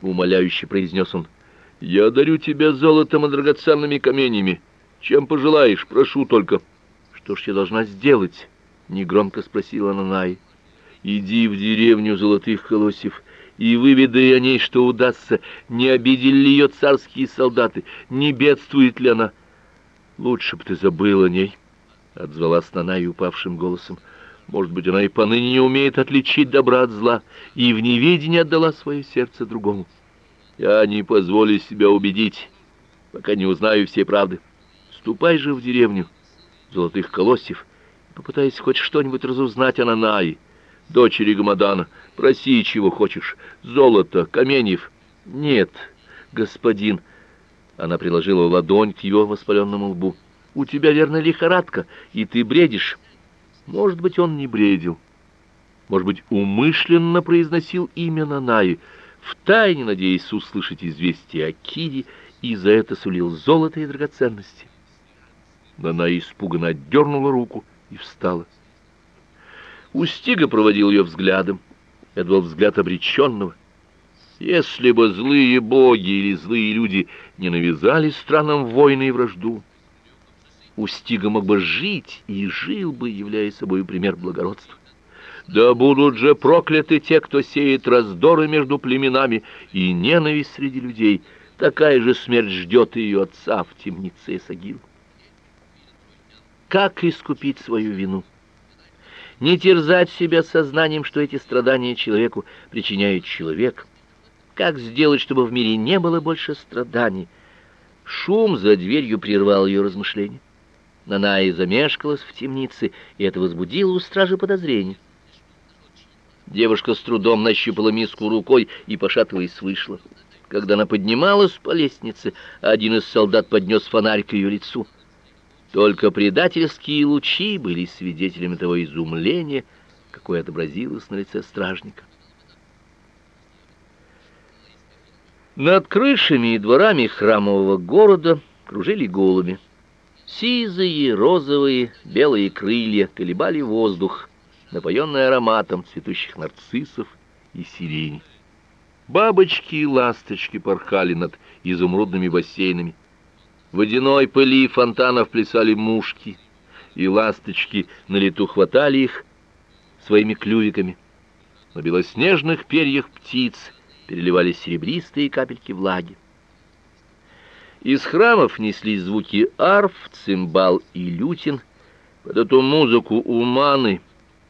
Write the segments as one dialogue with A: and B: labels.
A: — умоляюще произнес он. «Я дарю тебе золотом и драгоценными каменями. Чем пожелаешь, прошу только». «Что ж я должна сделать?» — негромко спросила Нанай. «Иди в деревню золотых колосьев и выведай о ней, что удастся, не обидели ли ее царские солдаты, не бедствует ли она». «Лучше бы ты забыл о ней», — отзвалась Нанай упавшим голосом. «Может быть, она и поныне не умеет отличить добра от зла, и в неведении отдала свое сердце другому. Я не позволю себя убедить, пока не узнаю всей правды. Ступай же в деревню золотых колосьев и хоть что-нибудь разузнать о Нанае, дочери Гамадана. Проси, чего хочешь, золото, каменьев. Нет, господин, она приложила ладонь к его воспаленному лбу. У тебя верно лихорадка, и ты бредишь. Может быть, он не бредил. Может быть, умышленно произносил имя Нанаи, втайне надеясь услышать известие о Кире, и за это сулил золото и драгоценности. Нанаи испуганно отдернула руку и встала. Устига проводил ее взглядом. Это был взгляд обреченного. Если бы злые боги или злые люди не навязали странам войны и вражду, Устига мог бы жить и жил бы, являя собой пример благородства. Да будут же прокляты те, кто сеет раздоры между племенами и ненависть среди людей. Такая же смерть ждет ее отца в темнице Сагил. Как искупить свою вину? Не терзать себя сознанием, что эти страдания человеку причиняет человек, как сделать, чтобы в мире не было больше страданий? Шум за дверью прервал ее размышления. Наная замешкалась в темнице, и это возбудило у стражи подозрение. Девушка с трудом нащупала миску рукой и, пошатываясь, вышла. Когда она поднималась по лестнице, один из солдат поднес фонарь к ее лицу. Только предательские лучи были свидетелями того изумления, какое отобразилось на лице стражника. Над крышами и дворами храмового города кружили голуби. Сизые, розовые, белые крылья колебали воздух, напоенный ароматом цветущих нарциссов и сирени. Бабочки и ласточки порхали над изумрудными бассейнами. В водяной пыли фонтанов плясали мушки, и ласточки на лету хватали их своими клювиками. На белоснежных перьях птиц переливались серебристые капельки влаги. Из храмов неслись звуки арф, цимбал и лютин. Под эту музыку уманы,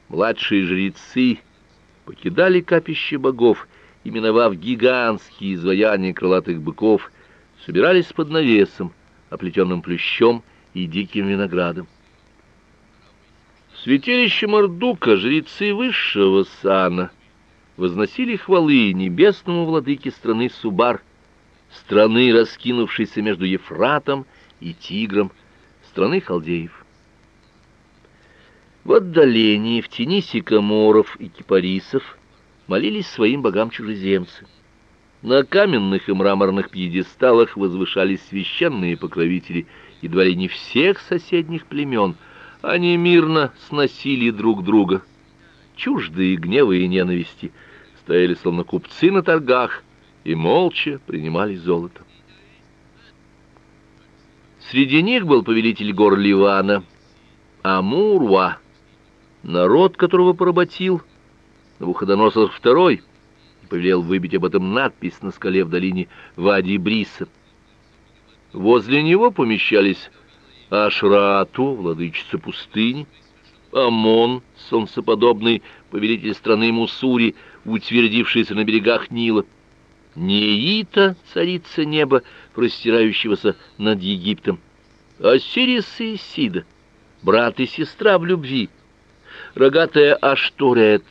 A: младшие жрецы, покидали капище богов, именовав гигантские изваяния крылатых быков, собирались под навесом, оплетенным плющом и диким виноградом. В святилище Мордука жрецы высшего сана — возносили хвалы небесному владыке страны Субар, страны, раскинувшейся между Ефратом и Тигром, страны халдеев. В отдалении, в тени сикаморов и кипарисов, молились своим богам чужеземцы. На каменных и мраморных пьедесталах возвышались священные покровители едва ли не всех соседних племен. Они мирно сносили друг друга, чуждые гнева и ненависти, стояли словно купцы на торгах и молча принимали золото. Среди них был повелитель гор Ливана, Амурва, народ которого поработил Навуходоносор II и повелел выбить об этом надпись на скале в долине Вади-Бриса. Возле него помещались Ашрату, владычица пустыни, Амон, солнцеподобный повелитель страны Муссури, утвердившийся на берегах Нила, Неита, царица неба, простирающегося над Египтом, а Сирис и Сида, брат и сестра в любви, рогатая Ашторет,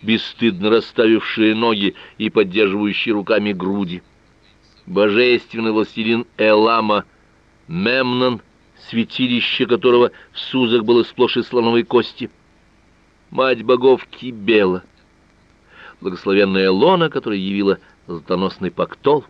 A: бесстыдно расставившая ноги и поддерживающая руками груди, божественный властелин Элама, Мемнон, святилище которого в Сузах было сплошь из слоновой кости, мать богов Кибела, благословенная Лона, которая явила золотоносный пактол,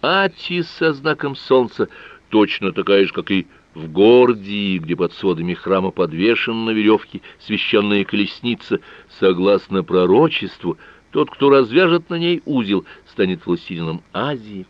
A: Атис со знаком солнца, точно такая же, как и в Гордии, где под сводами храма подвешена на веревке священная колесница, согласно пророчеству, тот, кто развяжет на ней узел, станет властелином Азии.